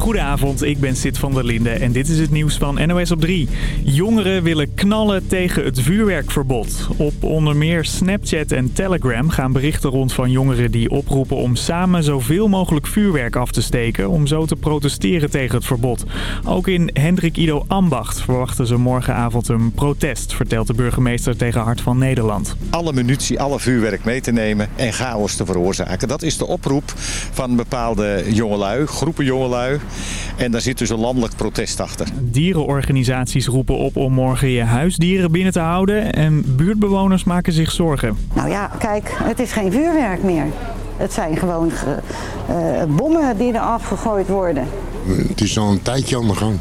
Goedenavond, ik ben Sid van der Linde en dit is het nieuws van NOS op 3. Jongeren willen knallen tegen het vuurwerkverbod. Op onder meer Snapchat en Telegram gaan berichten rond van jongeren die oproepen om samen zoveel mogelijk vuurwerk af te steken... om zo te protesteren tegen het verbod. Ook in Hendrik Ido Ambacht verwachten ze morgenavond een protest, vertelt de burgemeester tegen Hart van Nederland. Alle munitie, alle vuurwerk mee te nemen en chaos te veroorzaken. Dat is de oproep van bepaalde jongelui, groepen jongelui. En daar zit dus een landelijk protest achter. Dierenorganisaties roepen op om morgen je huisdieren binnen te houden en buurtbewoners maken zich zorgen. Nou ja, kijk, het is geen vuurwerk meer. Het zijn gewoon uh, bommen die er afgegooid worden. Het is al een tijdje aan de gang.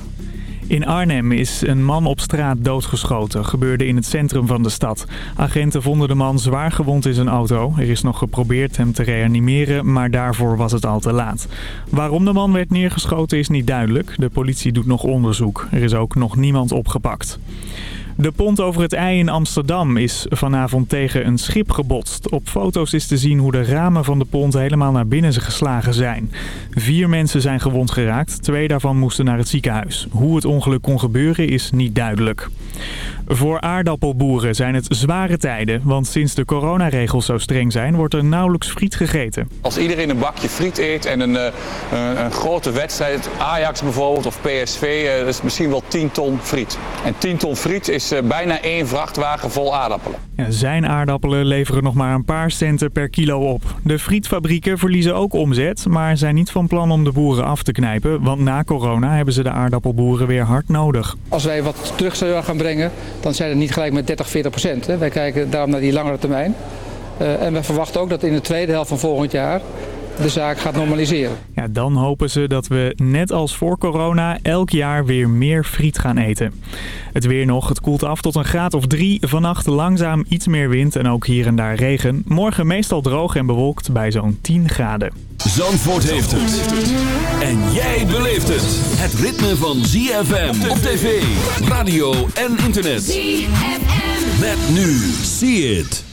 In Arnhem is een man op straat doodgeschoten. Gebeurde in het centrum van de stad. Agenten vonden de man zwaar gewond in zijn auto. Er is nog geprobeerd hem te reanimeren, maar daarvoor was het al te laat. Waarom de man werd neergeschoten is niet duidelijk. De politie doet nog onderzoek. Er is ook nog niemand opgepakt. De pont over het IJ in Amsterdam is vanavond tegen een schip gebotst. Op foto's is te zien hoe de ramen van de pont helemaal naar binnen geslagen zijn. Vier mensen zijn gewond geraakt. Twee daarvan moesten naar het ziekenhuis. Hoe het ongeluk kon gebeuren is niet duidelijk. Voor aardappelboeren zijn het zware tijden, want sinds de coronaregels zo streng zijn, wordt er nauwelijks friet gegeten. Als iedereen een bakje friet eet en een, een, een grote wedstrijd, Ajax bijvoorbeeld of PSV, dat is misschien wel 10 ton friet. En 10 ton friet is bijna één vrachtwagen vol aardappelen. Ja, zijn aardappelen leveren nog maar een paar centen per kilo op. De frietfabrieken verliezen ook omzet, maar zijn niet van plan om de boeren af te knijpen, want na corona hebben ze de aardappelboeren weer hard nodig. Als wij wat terug zouden gaan brengen, dan zijn het niet gelijk met 30, 40 procent. Wij kijken daarom naar die langere termijn. Uh, en we verwachten ook dat in de tweede helft van volgend jaar de zaak gaat normaliseren. Ja, dan hopen ze dat we net als voor corona elk jaar weer meer friet gaan eten. Het weer nog, het koelt af tot een graad of drie. Vannacht langzaam iets meer wind en ook hier en daar regen. Morgen meestal droog en bewolkt bij zo'n 10 graden. Zandvoort heeft het. En jij beleeft het. Het ritme van ZFM op tv, radio en internet. ZFM. Met nu. See it.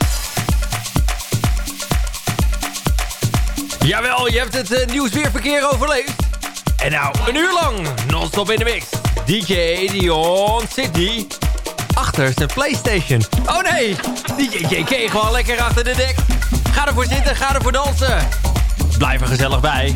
Jawel, je hebt het uh, nieuwsweerverkeer overleefd. En nou, een uur lang, non-stop in de mix. DJ Dion City. Achter zijn Playstation. Oh nee, DJ JK gewoon lekker achter de dek. Ga ervoor zitten, ga ervoor dansen. Blijf er gezellig bij.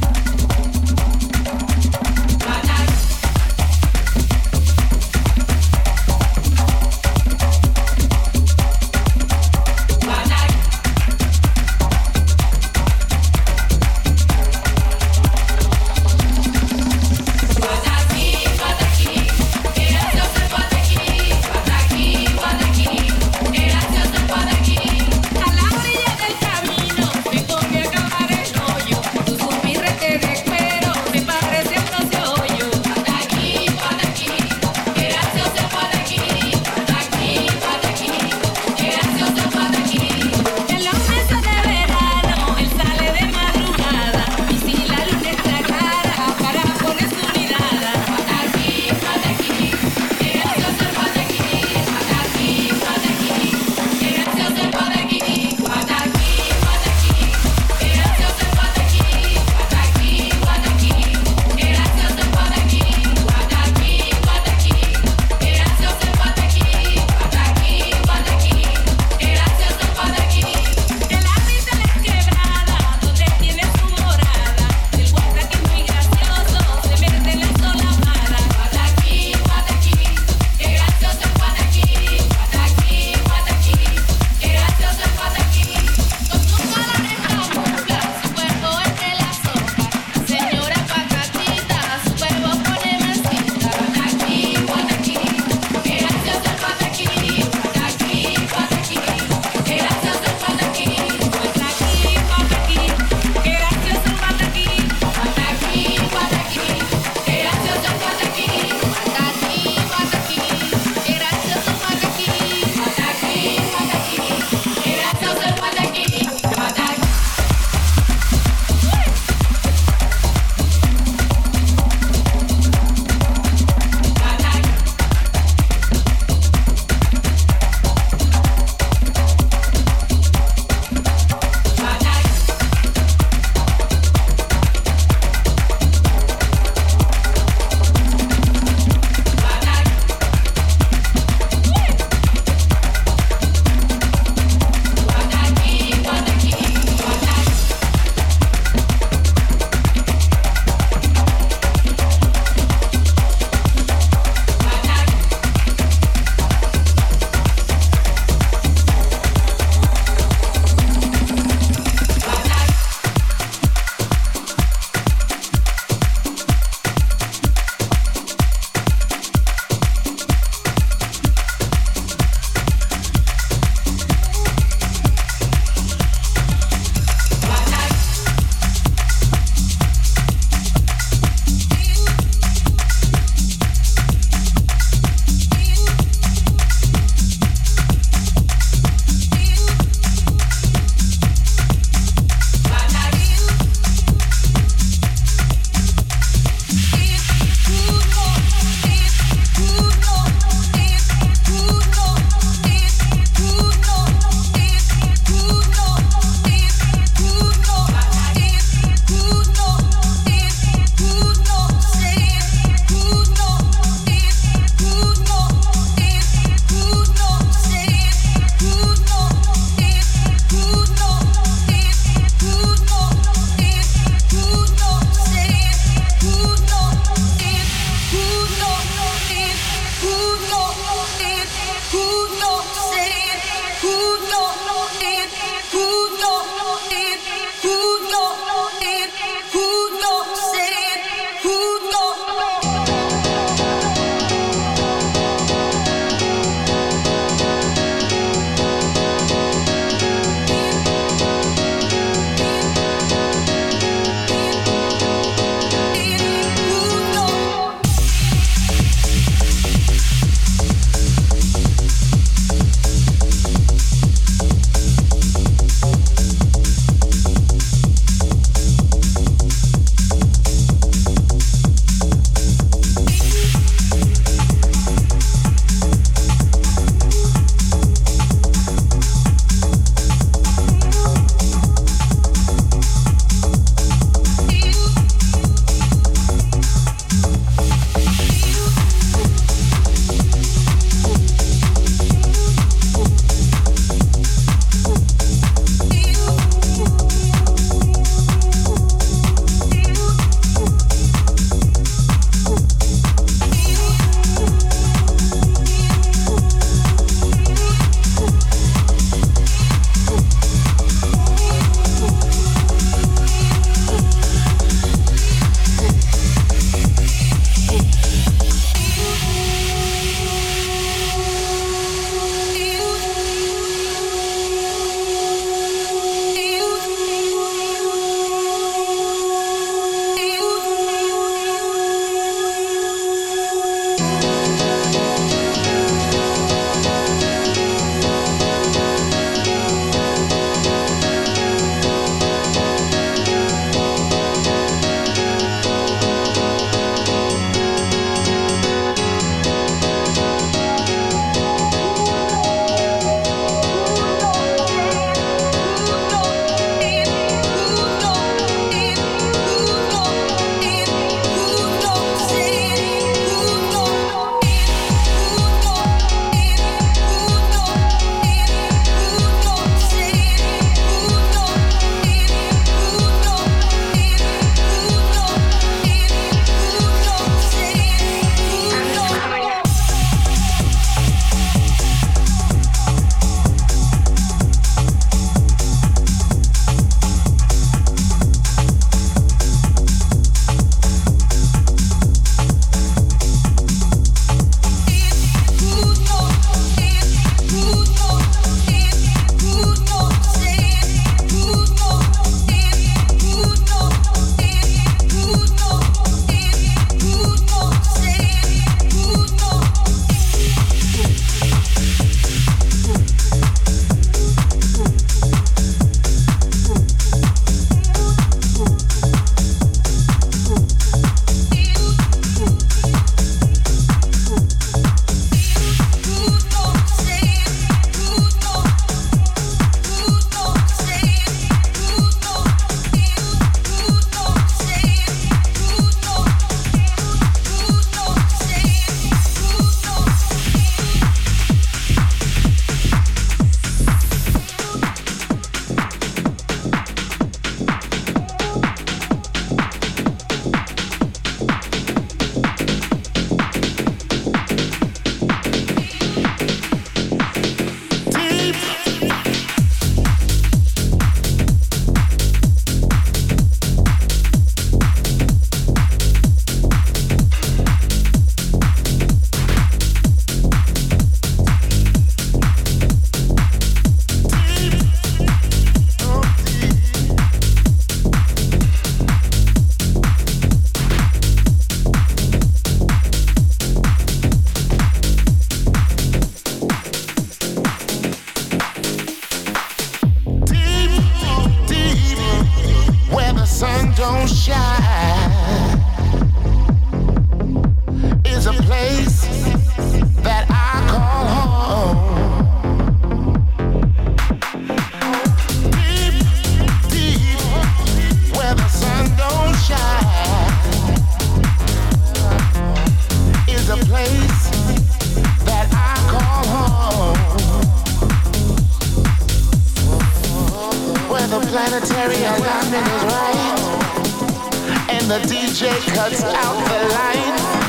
and the DJ cuts out the lights.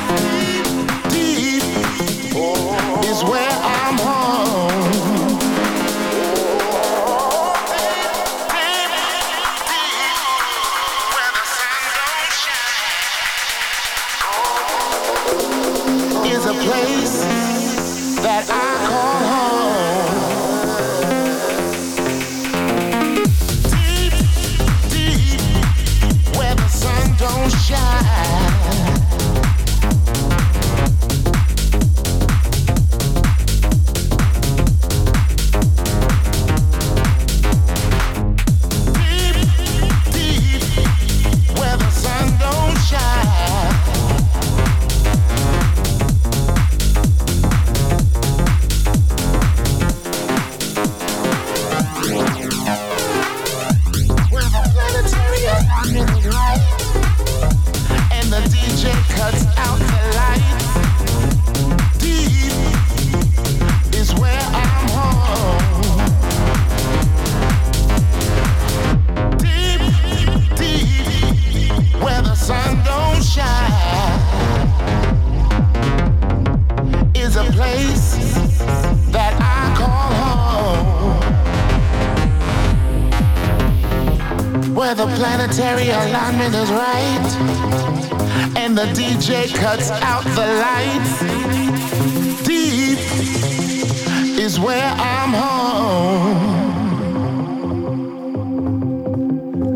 come home.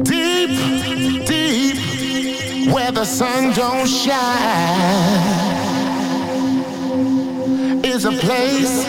Deep, deep, where the sun don't shine is a place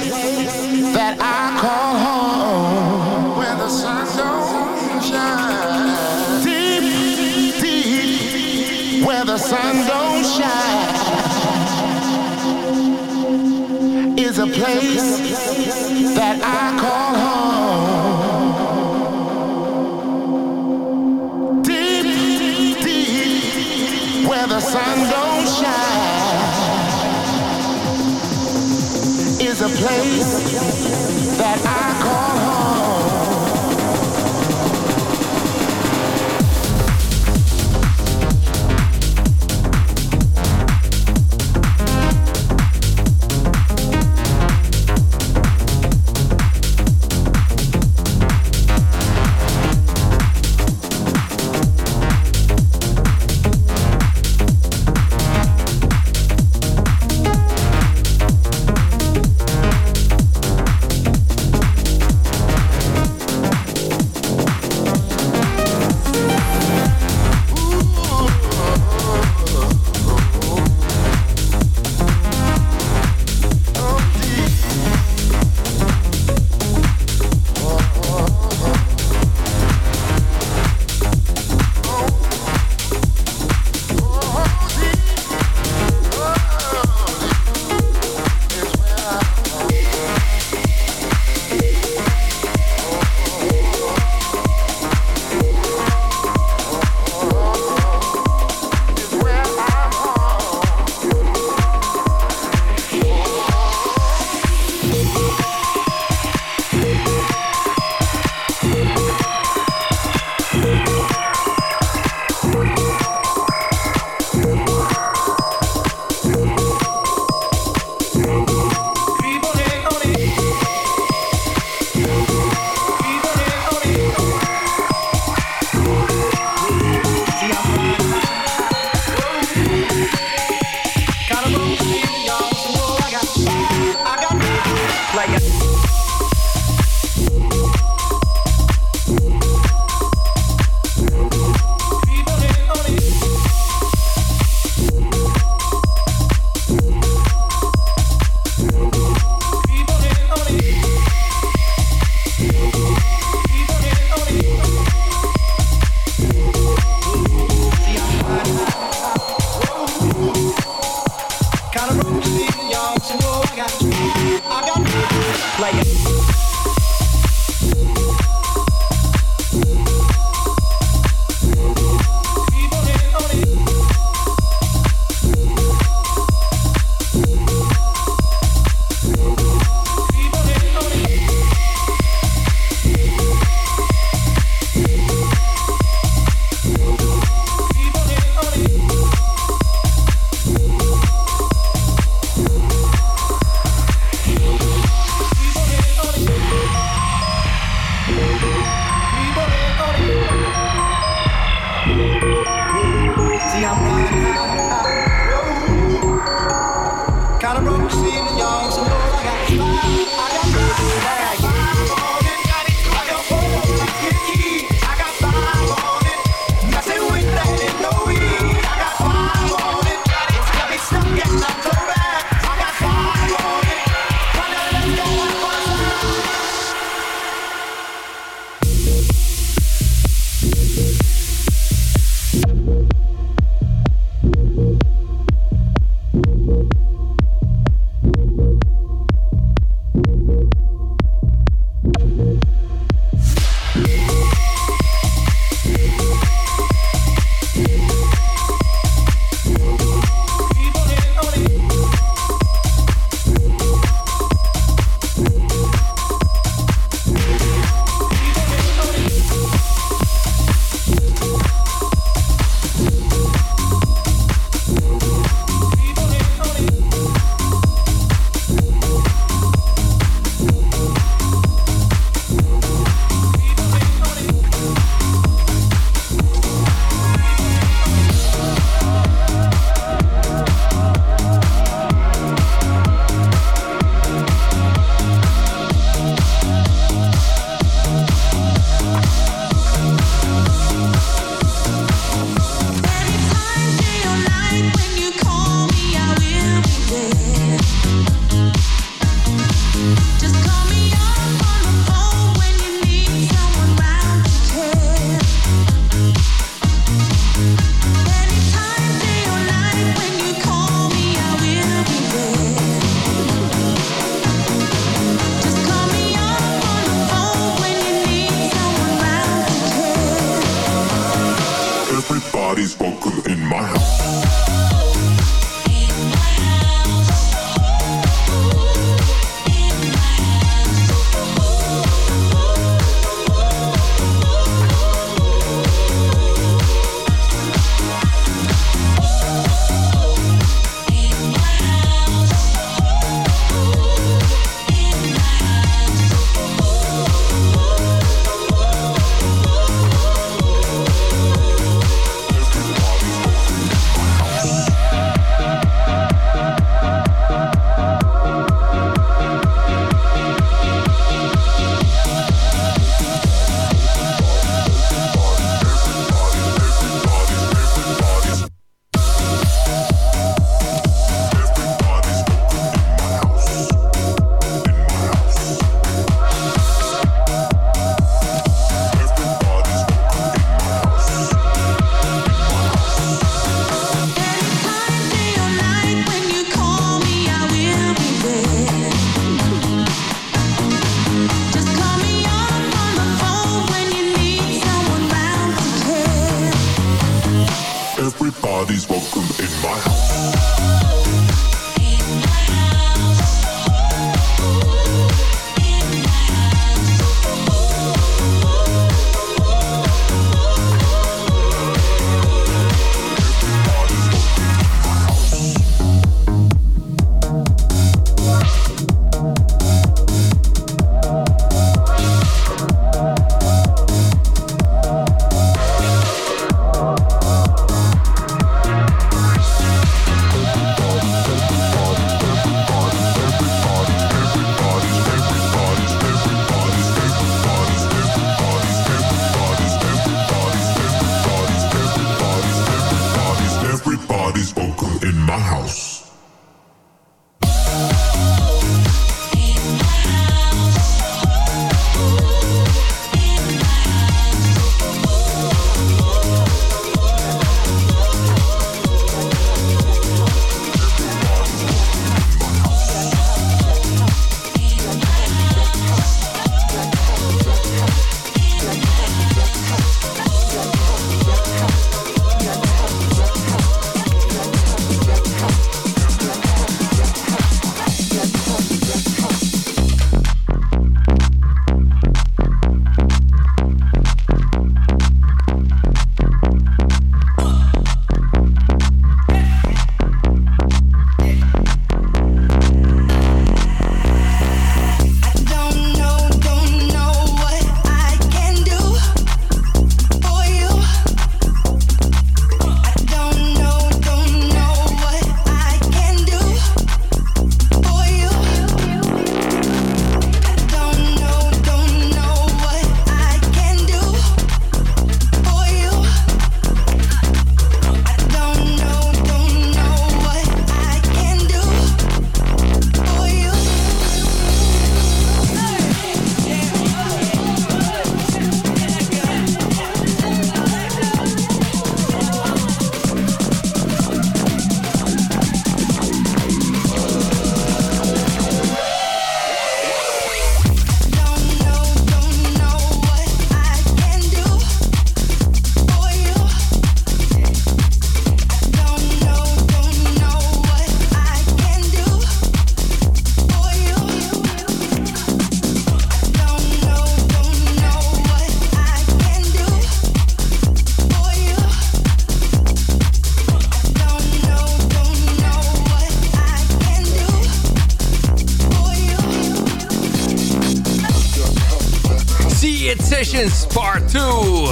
2.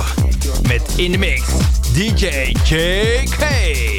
Met in de mix DJ JK.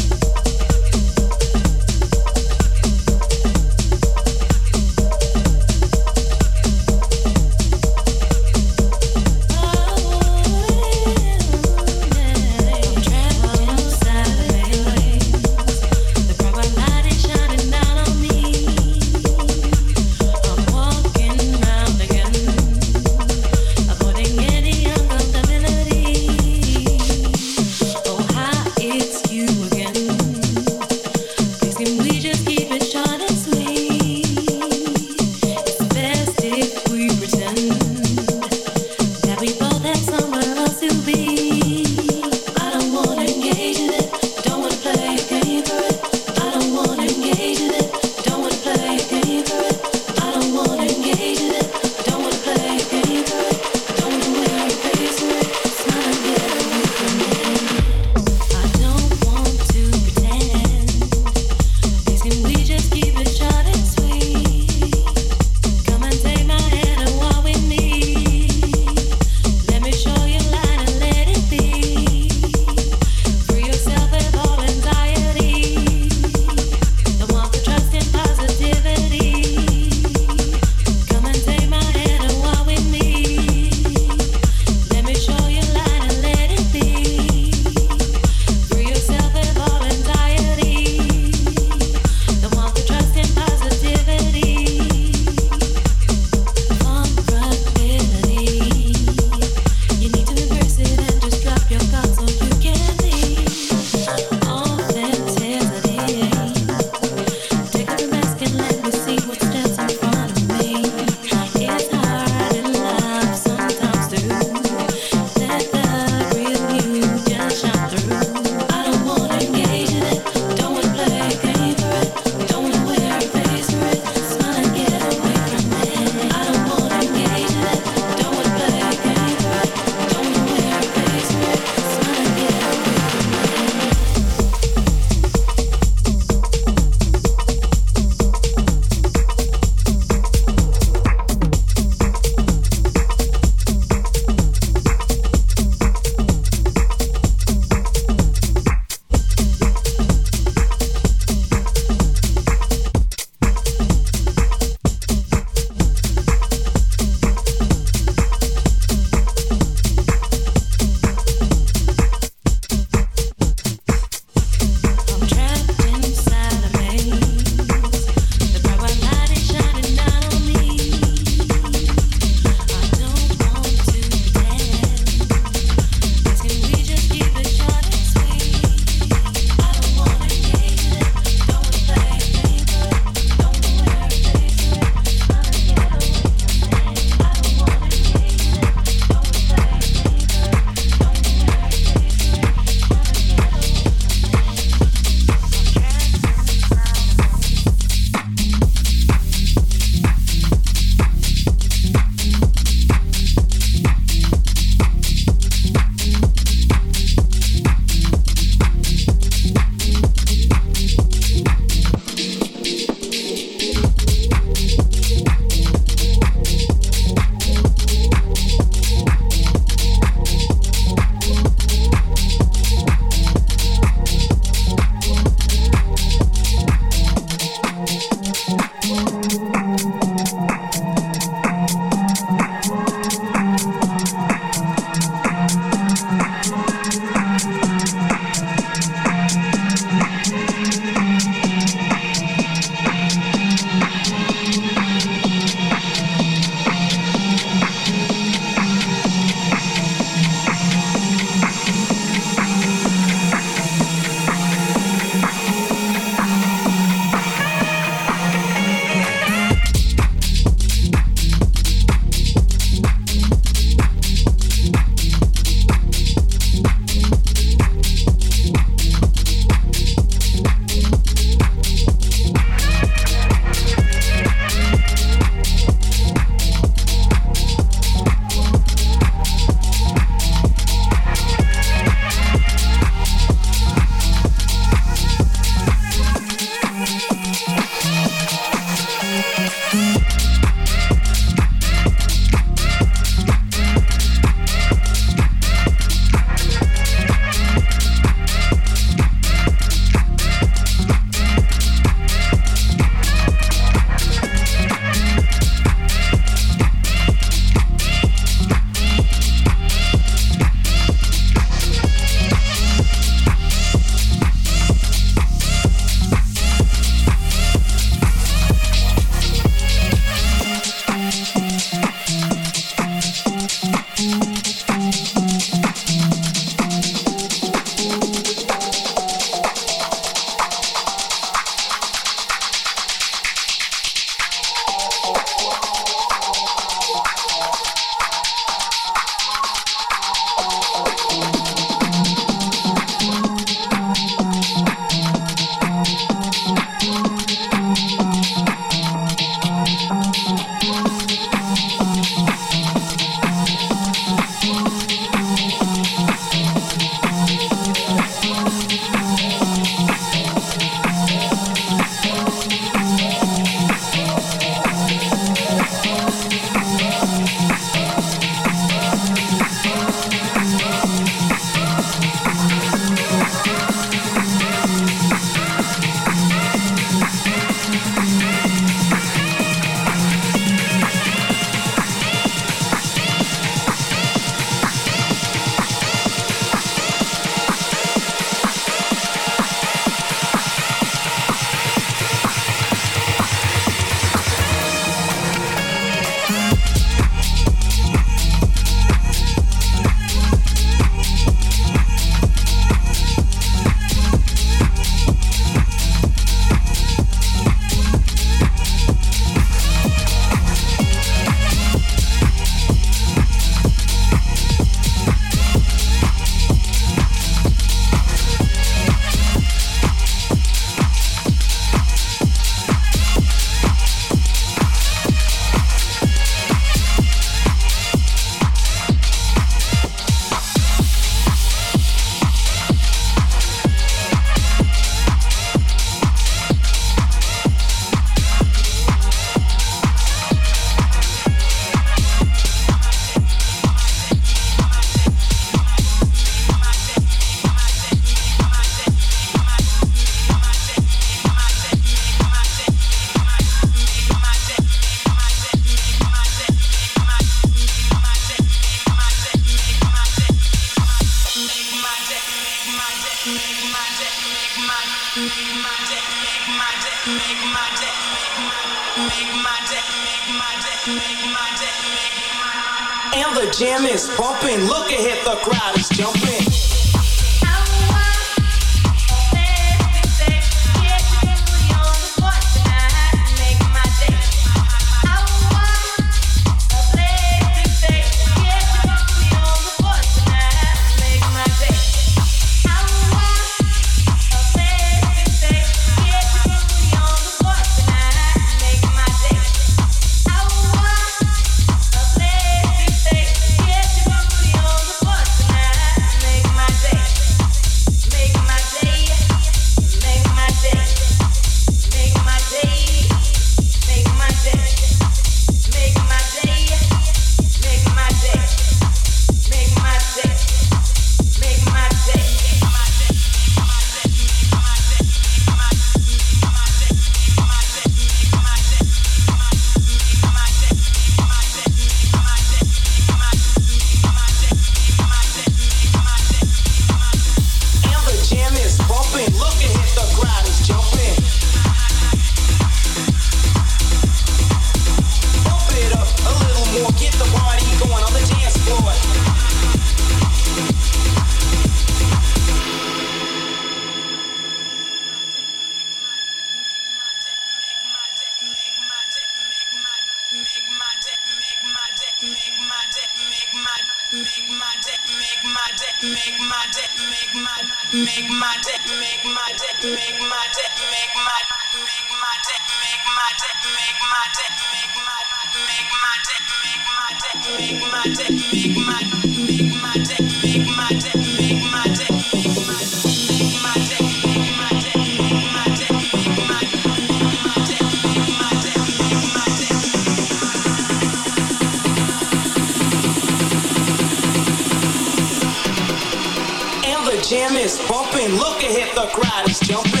Don't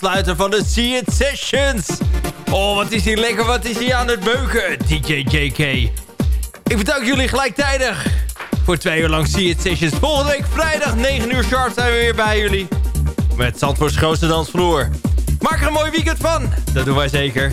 afsluiter van de See It Sessions. Oh, wat is hier lekker, wat is hier aan het beuken, DJ. Ik bedank jullie gelijktijdig voor twee uur lang See It Sessions. Volgende week vrijdag 9 uur sharp zijn we weer bij jullie. Met Zandvoorts grootste dansvloer. Maak er een mooi weekend van. Dat doen wij zeker.